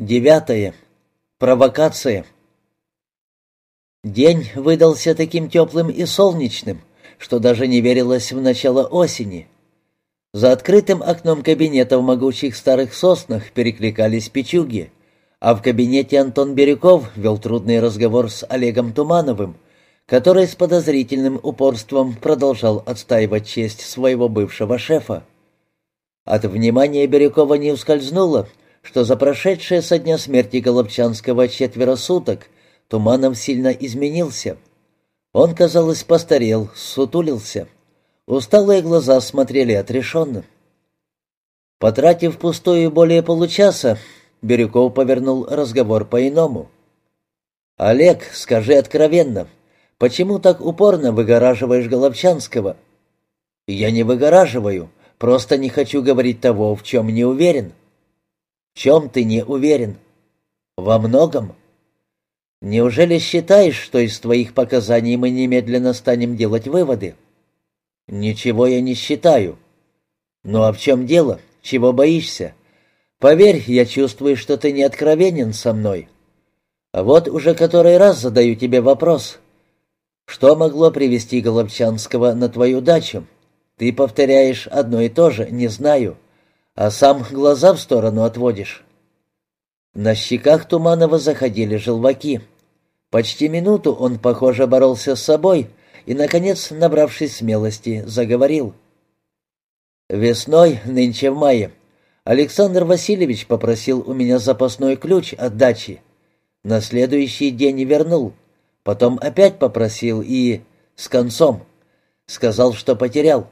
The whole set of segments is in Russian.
Девятое. Провокация. День выдался таким теплым и солнечным, что даже не верилось в начало осени. За открытым окном кабинета в могучих старых соснах перекликались печуги, а в кабинете Антон Бирюков вел трудный разговор с Олегом Тумановым, который с подозрительным упорством продолжал отстаивать честь своего бывшего шефа. От внимания Бирюкова не ускользнуло, что за прошедшие со дня смерти Голобчанского четверо суток Туманов сильно изменился. Он, казалось, постарел, сутулился. Усталые глаза смотрели отрешенно. Потратив пустую более получаса, Бирюков повернул разговор по-иному. «Олег, скажи откровенно, почему так упорно выгораживаешь Головчанского?» «Я не выгораживаю, просто не хочу говорить того, в чем не уверен». В чем ты не уверен? Во многом. Неужели считаешь, что из твоих показаний мы немедленно станем делать выводы? Ничего я не считаю. Ну а в чем дело? Чего боишься? Поверь, я чувствую, что ты не откровенен со мной. Вот уже который раз задаю тебе вопрос. Что могло привести Голобчанского на твою дачу? Ты повторяешь одно и то же, не знаю а сам глаза в сторону отводишь. На щеках Туманова заходили желваки. Почти минуту он, похоже, боролся с собой и, наконец, набравшись смелости, заговорил. «Весной, нынче в мае, Александр Васильевич попросил у меня запасной ключ от дачи. На следующий день вернул. Потом опять попросил и... с концом. Сказал, что потерял.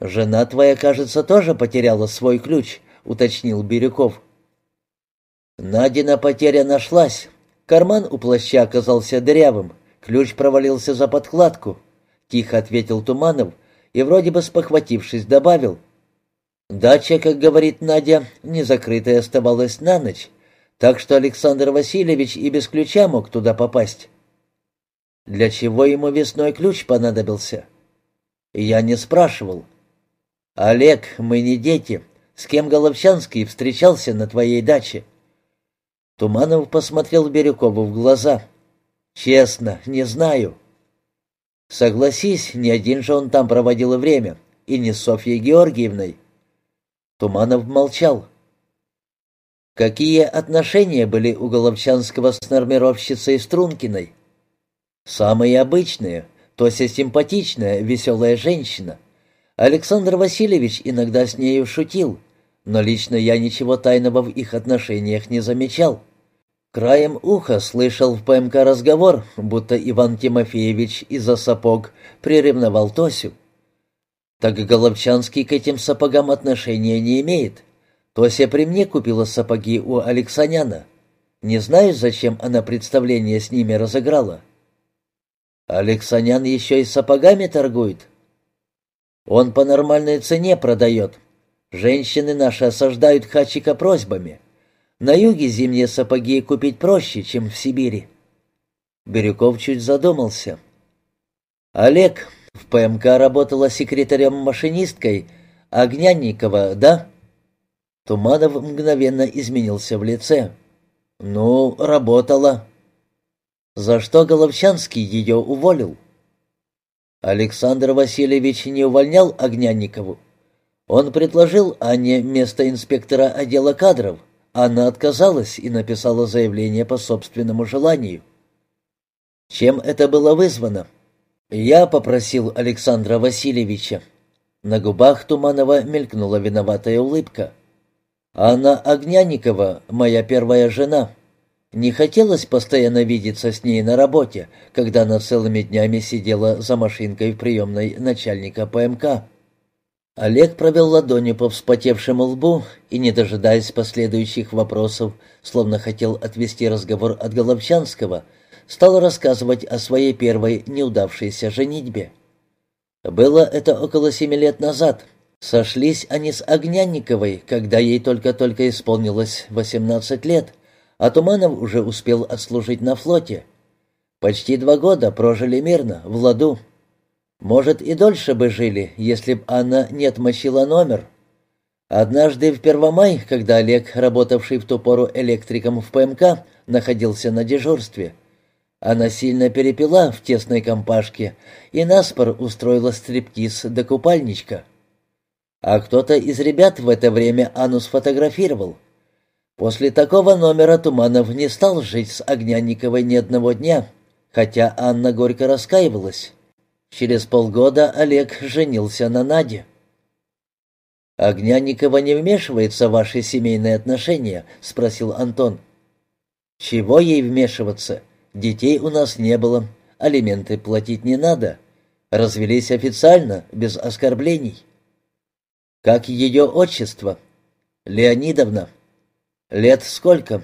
«Жена твоя, кажется, тоже потеряла свой ключ», — уточнил Бирюков. Надина потеря нашлась. Карман у плаща оказался дырявым, ключ провалился за подкладку, — тихо ответил Туманов и, вроде бы спохватившись, добавил. Дача, как говорит Надя, не закрытая оставалась на ночь, так что Александр Васильевич и без ключа мог туда попасть. Для чего ему весной ключ понадобился? Я не спрашивал. «Олег, мы не дети. С кем Головчанский встречался на твоей даче?» Туманов посмотрел Бирюкову в глаза. «Честно, не знаю». «Согласись, не один же он там проводил время, и не с Софьей Георгиевной». Туманов молчал. «Какие отношения были у Головчанского с нормировщицей Стрункиной?» «Самые обычные, Тося симпатичная, веселая женщина». Александр Васильевич иногда с нею шутил, но лично я ничего тайного в их отношениях не замечал. Краем уха слышал в ПМК разговор, будто Иван Тимофеевич из-за сапог приревновал Тосю. Так Головчанский к этим сапогам отношения не имеет. Тося при мне купила сапоги у Алексаняна. Не знаю, зачем она представление с ними разыграла. Алексанян еще и сапогами торгует. Он по нормальной цене продает. Женщины наши осаждают Хачика просьбами. На юге зимние сапоги купить проще, чем в Сибири». Бирюков чуть задумался. «Олег в ПМК работала секретарем-машинисткой Огнянникова, да?» Туманов мгновенно изменился в лице. «Ну, работала». «За что Головчанский ее уволил?» Александр Васильевич не увольнял Огнянникову. Он предложил Анне место инспектора отдела кадров. Она отказалась и написала заявление по собственному желанию. Чем это было вызвано? Я попросил Александра Васильевича. На губах Туманова мелькнула виноватая улыбка. Анна Огнянникова, моя первая жена. Не хотелось постоянно видеться с ней на работе, когда она целыми днями сидела за машинкой в приемной начальника ПМК. Олег провел ладонью по вспотевшему лбу и, не дожидаясь последующих вопросов, словно хотел отвести разговор от Головчанского, стал рассказывать о своей первой неудавшейся женитьбе. Было это около семи лет назад. Сошлись они с Огнянниковой, когда ей только-только исполнилось восемнадцать лет, а Туманов уже успел отслужить на флоте. Почти два года прожили мирно, в ладу. Может, и дольше бы жили, если б Анна не отмочила номер. Однажды в Первомай, когда Олег, работавший в ту пору электриком в ПМК, находился на дежурстве, она сильно перепила в тесной компашке и наспор устроила стриптиз до купальничка. А кто-то из ребят в это время Анну сфотографировал. После такого номера Туманов не стал жить с Огнянниковой ни одного дня, хотя Анна горько раскаивалась. Через полгода Олег женился на Наде. «Огнянникова не вмешивается в ваши семейные отношения?» — спросил Антон. «Чего ей вмешиваться? Детей у нас не было, алименты платить не надо. Развелись официально, без оскорблений». «Как ее отчество?» «Леонидовна». «Лет сколько?»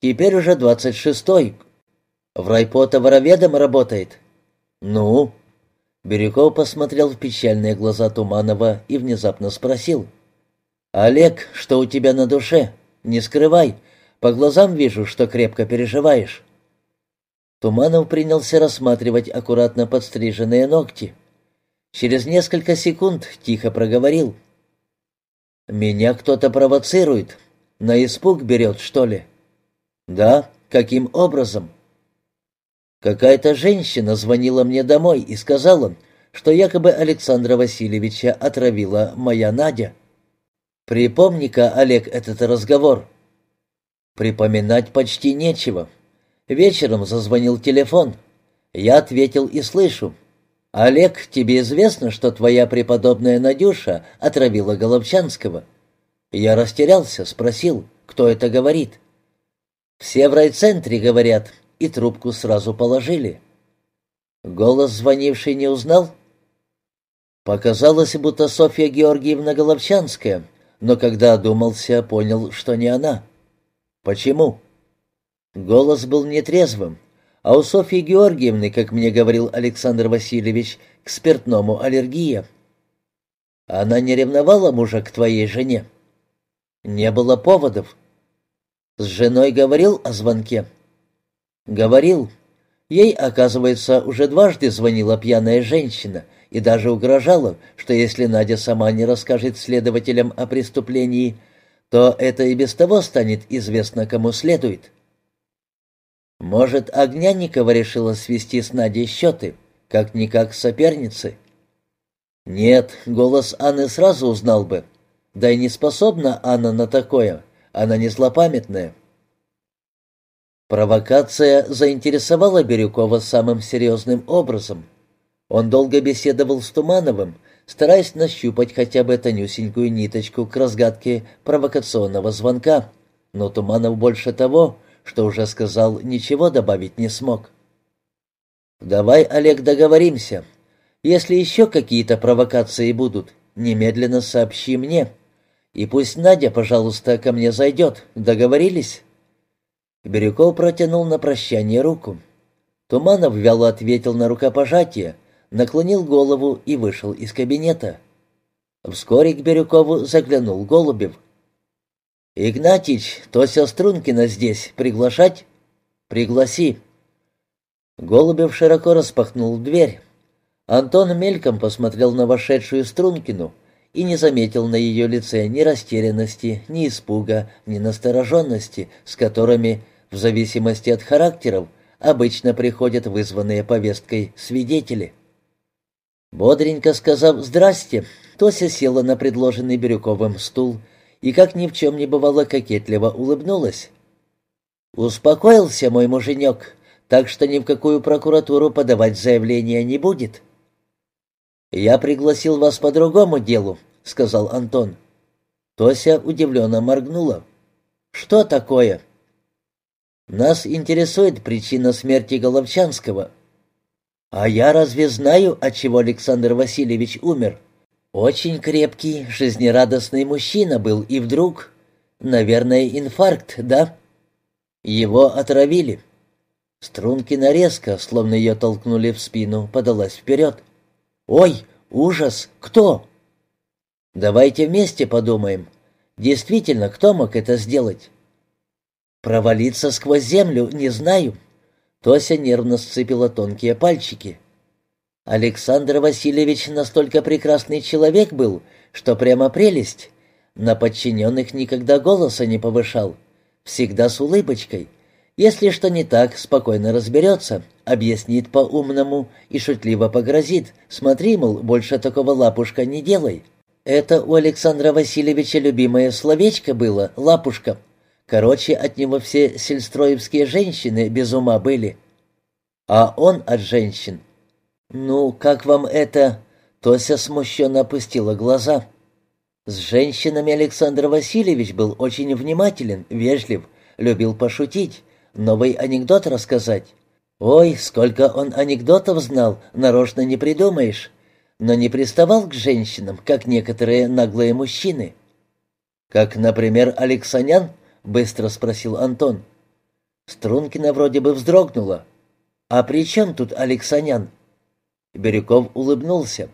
«Теперь уже двадцать шестой. В райпота вороведом работает». «Ну?» Бирюков посмотрел в печальные глаза Туманова и внезапно спросил. «Олег, что у тебя на душе? Не скрывай. По глазам вижу, что крепко переживаешь». Туманов принялся рассматривать аккуратно подстриженные ногти. Через несколько секунд тихо проговорил. «Меня кто-то провоцирует. На испуг берет, что ли?» «Да. Каким образом?» Какая-то женщина звонила мне домой и сказала, что якобы Александра Васильевича отравила моя Надя. Припомни-ка, Олег, этот разговор. Припоминать почти нечего. Вечером зазвонил телефон. Я ответил и слышу. «Олег, тебе известно, что твоя преподобная Надюша отравила Головчанского?» Я растерялся, спросил, кто это говорит. «Все в райцентре говорят, и трубку сразу положили. Голос звонивший не узнал? Показалось, будто Софья Георгиевна Головчанская, но когда одумался, понял, что не она. Почему? Голос был нетрезвым, а у Софьи Георгиевны, как мне говорил Александр Васильевич, к спиртному аллергия. Она не ревновала мужа к твоей жене? Не было поводов. С женой говорил о звонке? «Говорил. Ей, оказывается, уже дважды звонила пьяная женщина и даже угрожала, что если Надя сама не расскажет следователям о преступлении, то это и без того станет известно кому следует». Может, Огнянникова решила свести с Надей счеты, как-никак соперницы? Нет, голос Анны сразу узнал бы. Да и не способна Анна на такое, она не злопамятная. Провокация заинтересовала Бирюкова самым серьезным образом. Он долго беседовал с Тумановым, стараясь нащупать хотя бы тонюсенькую ниточку к разгадке провокационного звонка, но Туманов больше того, что уже сказал, ничего добавить не смог. «Давай, Олег, договоримся. Если еще какие-то провокации будут, немедленно сообщи мне. И пусть Надя, пожалуйста, ко мне зайдет. Договорились?» Бирюков протянул на прощание руку. Туманов вяло ответил на рукопожатие, наклонил голову и вышел из кабинета. Вскоре к Бирюкову заглянул Голубев. «Игнатич, Тося Стрункина здесь. Приглашать?» «Пригласи». Голубев широко распахнул дверь. Антон мельком посмотрел на вошедшую Стрункину и не заметил на ее лице ни растерянности, ни испуга, ни настороженности, с которыми в зависимости от характеров обычно приходят вызванные повесткой свидетели. Бодренько сказав «здрасте», Тося села на предложенный Бирюковым стул и, как ни в чем не бывало, кокетливо улыбнулась. «Успокоился мой муженек, так что ни в какую прокуратуру подавать заявление не будет». «Я пригласил вас по другому делу», — сказал Антон. Тося удивленно моргнула. «Что такое?» Нас интересует причина смерти Головчанского. А я разве знаю, от чего Александр Васильевич умер? Очень крепкий, жизнерадостный мужчина был, и вдруг... Наверное, инфаркт, да? Его отравили. Стрункина резко, словно ее толкнули в спину, подалась вперед. «Ой, ужас! Кто?» «Давайте вместе подумаем. Действительно, кто мог это сделать?» Провалиться сквозь землю не знаю. Тося нервно сцепила тонкие пальчики. Александр Васильевич настолько прекрасный человек был, что прямо прелесть. На подчиненных никогда голоса не повышал. Всегда с улыбочкой. Если что не так, спокойно разберется, объяснит по-умному и шутливо погрозит. Смотри, мол, больше такого лапушка не делай. Это у Александра Васильевича любимое словечко было «лапушка». Короче, от него все сельстроевские женщины без ума были. А он от женщин. «Ну, как вам это?» Тося смущенно опустила глаза. С женщинами Александр Васильевич был очень внимателен, вежлив, любил пошутить, новый анекдот рассказать. Ой, сколько он анекдотов знал, нарочно не придумаешь. Но не приставал к женщинам, как некоторые наглые мужчины. «Как, например, Алексанян?» — быстро спросил Антон. Стрункина вроде бы вздрогнула. «А при чем тут Алексанян?» Бирюков улыбнулся.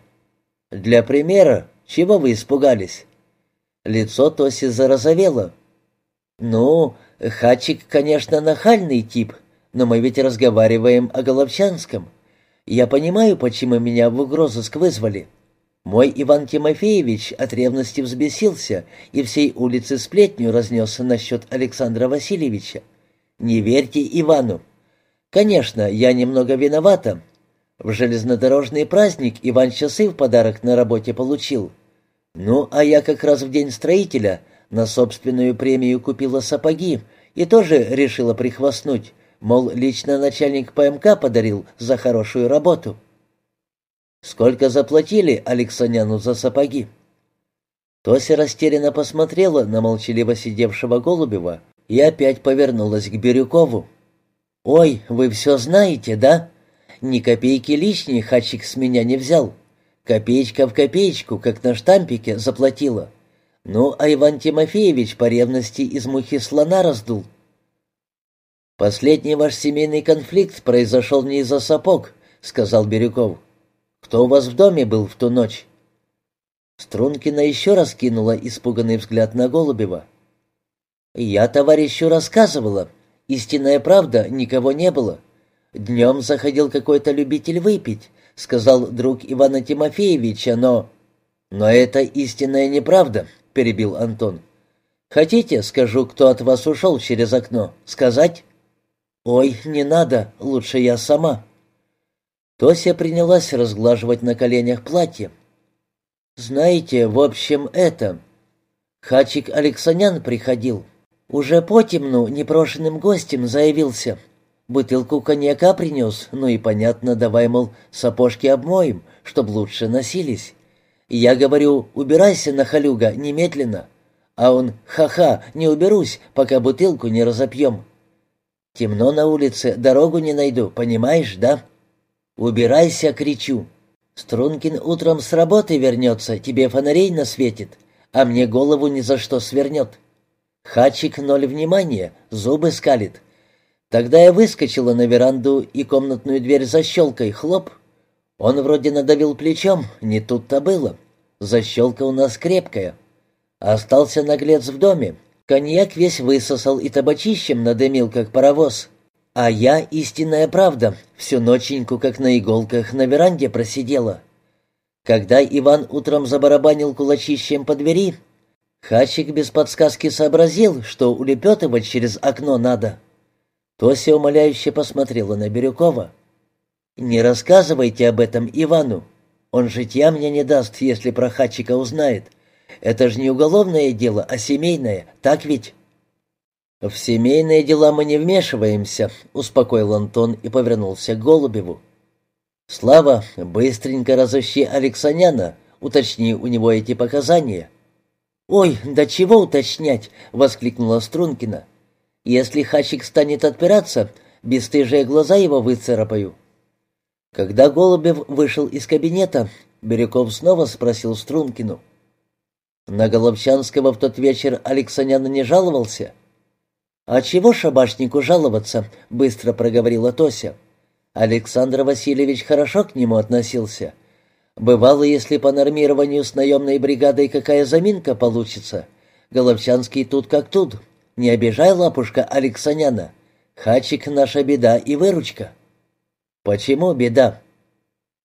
«Для примера, чего вы испугались?» Лицо Тоси зарозовело. «Ну, Хачик, конечно, нахальный тип, но мы ведь разговариваем о Головчанском. Я понимаю, почему меня в угрозыск вызвали. Мой Иван Тимофеевич от ревности взбесился и всей улице сплетню разнесся насчет Александра Васильевича. Не верьте Ивану. Конечно, я немного виновата, в железнодорожный праздник Иван часы в подарок на работе получил. Ну, а я как раз в день строителя на собственную премию купила сапоги и тоже решила прихвастнуть, мол, лично начальник ПМК подарил за хорошую работу. Сколько заплатили Алексаняну за сапоги? Тося растерянно посмотрела на молчаливо сидевшего Голубева и опять повернулась к Бирюкову. «Ой, вы все знаете, да?» Ни копейки лишней хачик с меня не взял. Копеечка в копеечку, как на штампике, заплатила. Ну, а Иван Тимофеевич по ревности из мухи слона раздул. «Последний ваш семейный конфликт произошел не из-за сапог», — сказал Бирюков. «Кто у вас в доме был в ту ночь?» Стрункина еще раз кинула испуганный взгляд на Голубева. «Я товарищу рассказывала. Истинная правда, никого не было. Днем заходил какой-то любитель выпить, сказал друг Ивана Тимофеевича, но... Но это истинная неправда, перебил Антон. Хотите, скажу, кто от вас ушел через окно? Сказать? Ой, не надо, лучше я сама. Тося принялась разглаживать на коленях платье. «Знаете, в общем, это...» Хачик Алексанян приходил. Уже потемну непрошенным гостем заявился. Бутылку коньяка принес, ну и понятно, давай, мол, сапожки обмоем, чтоб лучше носились. Я говорю, убирайся, нахалюга, немедленно. А он, ха-ха, не уберусь, пока бутылку не разопьем. Темно на улице, дорогу не найду, понимаешь, да? Убирайся, кричу. Стрункин утром с работы вернется, тебе фонарей насветит, а мне голову ни за что свернет. Хачик ноль внимания, зубы скалит. Тогда я выскочила на веранду и комнатную дверь защелкой, хлоп. Он вроде надавил плечом, не тут-то было. Защелка у нас крепкая. Остался наглец в доме. Коньяк весь высосал и табачищем надымил, как паровоз. А я, истинная правда, всю ноченьку, как на иголках, на веранде просидела. Когда Иван утром забарабанил кулачищем по двери, Хачик без подсказки сообразил, что улепетывать через окно надо. Тося умоляюще посмотрела на Бирюкова. «Не рассказывайте об этом Ивану. Он житья мне не даст, если про Хачика узнает. Это же не уголовное дело, а семейное, так ведь?» «В семейные дела мы не вмешиваемся», — успокоил Антон и повернулся к Голубеву. «Слава, быстренько разыщи Алексаняна, уточни у него эти показания». «Ой, да чего уточнять?» — воскликнула Стрункина. Если Хачик станет отпираться, бесстыжие глаза его выцарапаю». Когда Голубев вышел из кабинета, Бирюков снова спросил Стрункину. На Головчанского в тот вечер Алексанян не жаловался? «А чего шабашнику жаловаться?» — быстро проговорила Тося. Александр Васильевич хорошо к нему относился. Бывало, если по нормированию с наемной бригадой какая заминка получится. Головчанский тут как тут. Не обижай, лапушка Алексаняна. Хачик — наша беда и выручка». «Почему беда?»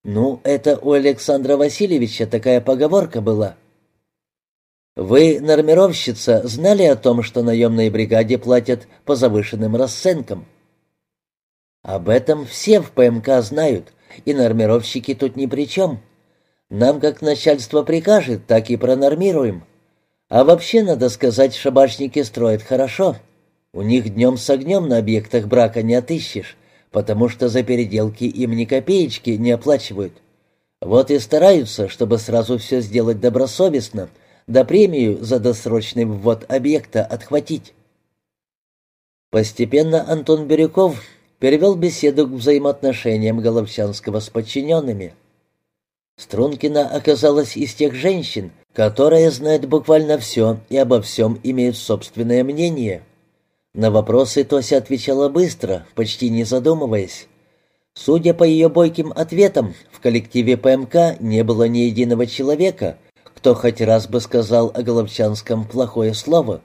«Ну, это у Александра Васильевича такая поговорка была. Вы, нормировщица, знали о том, что наемной бригаде платят по завышенным расценкам? Об этом все в ПМК знают, и нормировщики тут ни при чем. Нам как начальство прикажет, так и пронормируем. А вообще, надо сказать, шабашники строят хорошо. У них днем с огнем на объектах брака не отыщешь, потому что за переделки им ни копеечки не оплачивают. Вот и стараются, чтобы сразу все сделать добросовестно — да премию за досрочный ввод объекта отхватить. Постепенно Антон Бирюков перевел беседу к взаимоотношениям Головчанского с подчиненными. Стрункина оказалась из тех женщин, которые знают буквально все и обо всем имеют собственное мнение. На вопросы Тося отвечала быстро, почти не задумываясь. Судя по ее бойким ответам, в коллективе ПМК не было ни единого человека, кто хоть раз бы сказал о Головчанском плохое слово.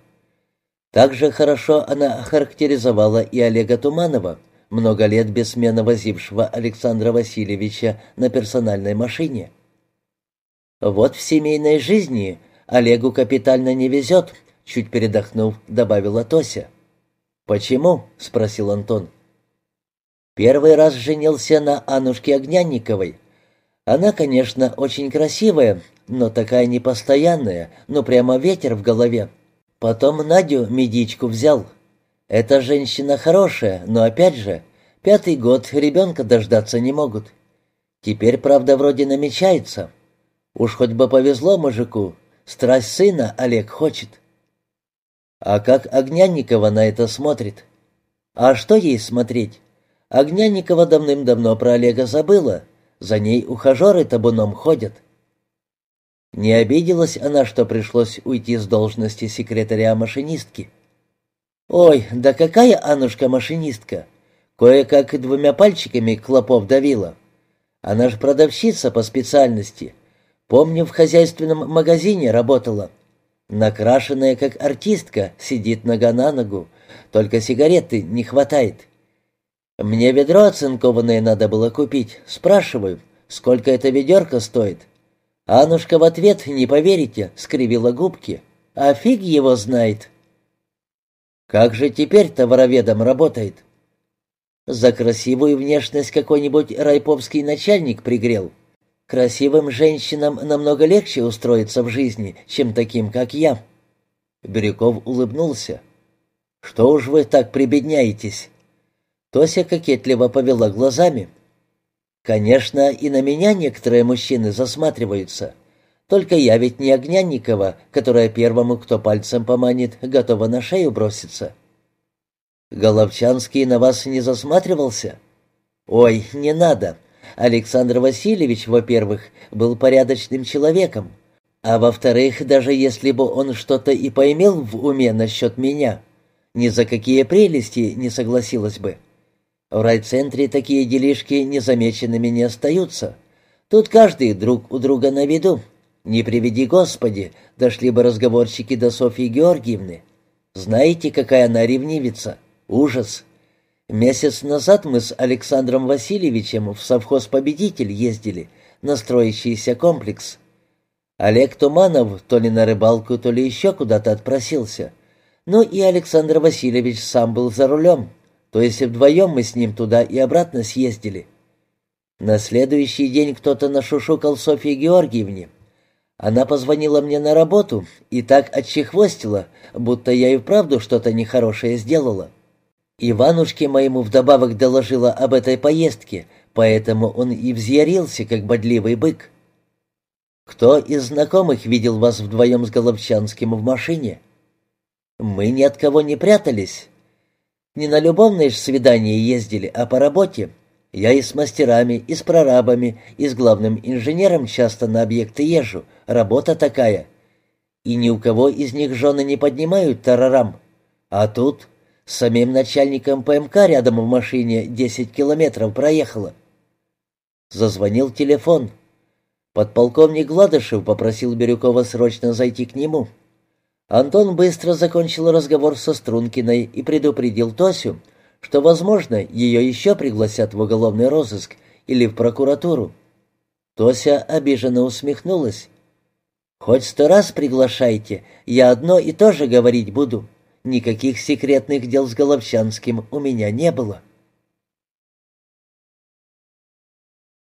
Также хорошо она охарактеризовала и Олега Туманова, много лет бессменно возившего Александра Васильевича на персональной машине. «Вот в семейной жизни Олегу капитально не везет», — чуть передохнув, добавила Тося. «Почему?» — спросил Антон. «Первый раз женился на Анушке Огнянниковой. Она, конечно, очень красивая, но такая непостоянная, ну прямо ветер в голове. Потом Надю медичку взял. Эта женщина хорошая, но опять же, пятый год ребенка дождаться не могут. Теперь, правда, вроде намечается. Уж хоть бы повезло мужику, страсть сына Олег хочет. А как Огнянникова на это смотрит? А что ей смотреть? Огнянникова давным-давно про Олега забыла, за ней ухажеры табуном ходят. Не обиделась она, что пришлось уйти с должности секретаря-машинистки. «Ой, да какая Аннушка машинистка! Кое-как двумя пальчиками клопов давила. Она ж продавщица по специальности. Помню, в хозяйственном магазине работала. Накрашенная, как артистка, сидит нога на ногу, только сигареты не хватает. Мне ведро оцинкованное надо было купить. Спрашиваю, сколько это ведерко стоит?» Анушка в ответ, не поверите, скривила губки. А фиг его знает. Как же теперь-то вороведом работает? За красивую внешность какой-нибудь райповский начальник пригрел. Красивым женщинам намного легче устроиться в жизни, чем таким, как я. Бирюков улыбнулся. «Что уж вы так прибедняетесь?» Тося кокетливо повела глазами. Конечно, и на меня некоторые мужчины засматриваются. Только я ведь не Огнянникова, которая первому, кто пальцем поманит, готова на шею броситься. Головчанский на вас не засматривался? Ой, не надо. Александр Васильевич, во-первых, был порядочным человеком, а во-вторых, даже если бы он что-то и поимел в уме насчет меня, ни за какие прелести не согласилась бы. В райцентре такие делишки незамеченными не остаются. Тут каждый друг у друга на виду. Не приведи Господи, дошли бы разговорчики до Софьи Георгиевны. Знаете, какая она ревнивица? Ужас. Месяц назад мы с Александром Васильевичем в совхоз «Победитель» ездили на строящийся комплекс. Олег Туманов то ли на рыбалку, то ли еще куда-то отпросился. Ну и Александр Васильевич сам был за рулем. То есть вдвоем мы с ним туда и обратно съездили. На следующий день кто-то нашушукал Софье Георгиевне. Она позвонила мне на работу и так отчехвостила, будто я и вправду что-то нехорошее сделала. Иванушке моему вдобавок доложила об этой поездке, поэтому он и взъярился, как бодливый бык. «Кто из знакомых видел вас вдвоем с Головчанским в машине?» «Мы ни от кого не прятались. Не на любовные ж свидания ездили, а по работе. Я и с мастерами, и с прорабами, и с главным инженером часто на объекты езжу. Работа такая. И ни у кого из них жены не поднимают тарарам. А тут самим начальником ПМК рядом в машине 10 километров проехала. Зазвонил телефон. Подполковник Гладышев попросил Бирюкова срочно зайти к нему. Антон быстро закончил разговор со Стрункиной и предупредил Тосю, что, возможно, ее еще пригласят в уголовный розыск или в прокуратуру. Тося обиженно усмехнулась. Хоть сто раз приглашайте, я одно и то же говорить буду. Никаких секретных дел с Головчанским у меня не было.